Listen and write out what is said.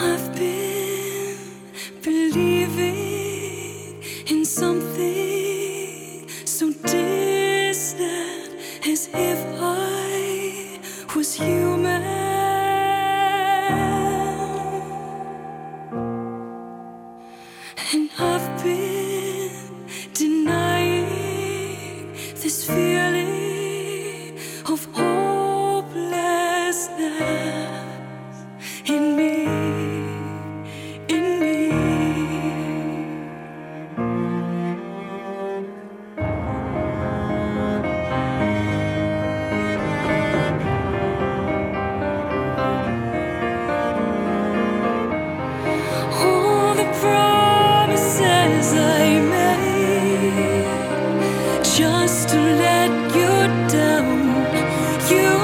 I've been believing in something so distant as if I was human. And I've been. to let you down. You